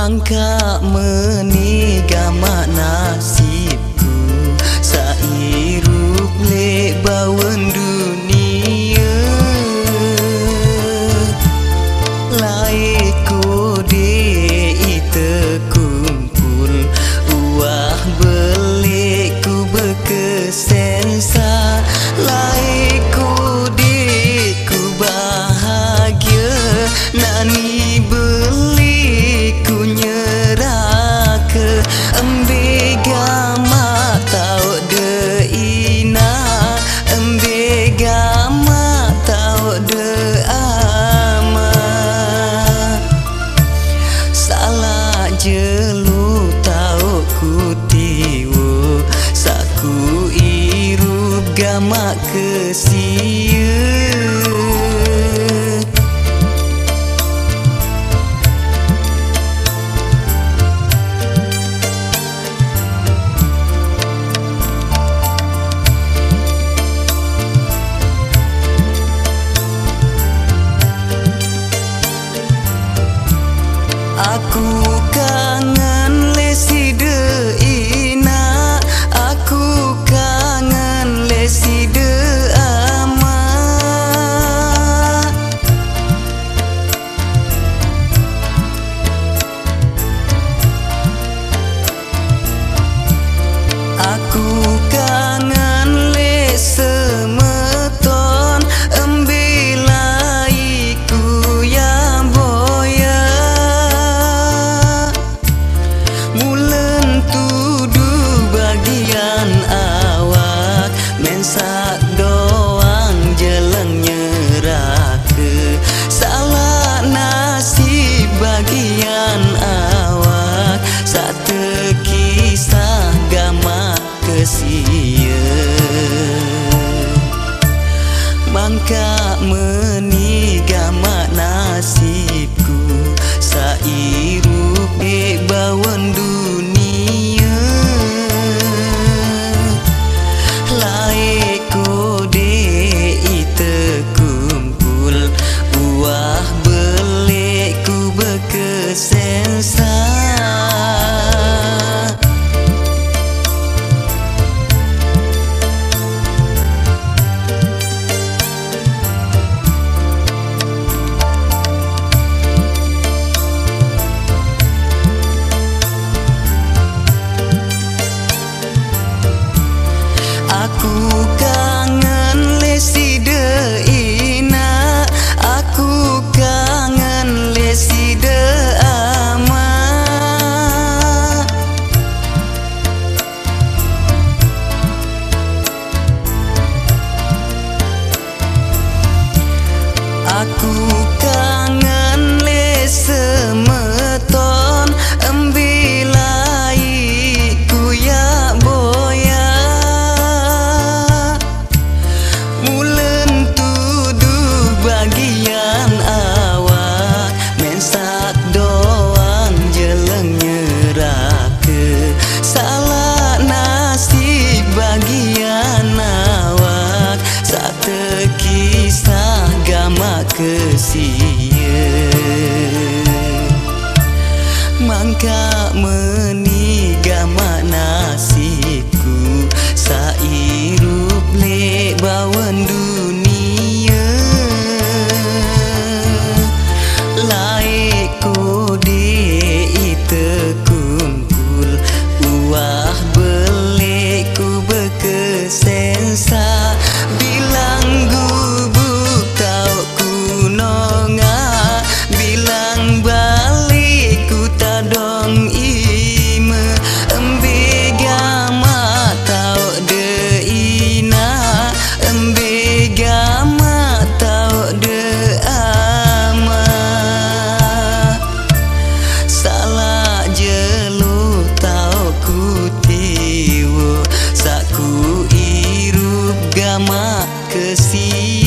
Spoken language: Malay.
mangka menigamak nak jamak kesia. Aku sia Bangka meniga mak nasibku Sairu ik bawang dunia. Laik kode ite kumpul Buah belik ku berkesensan Aku kan සැකසී mak kesih